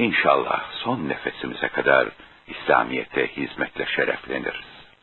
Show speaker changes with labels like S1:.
S1: İnşallah son nefesimize kadar İslamiyet'e hizmetle şerefleniriz.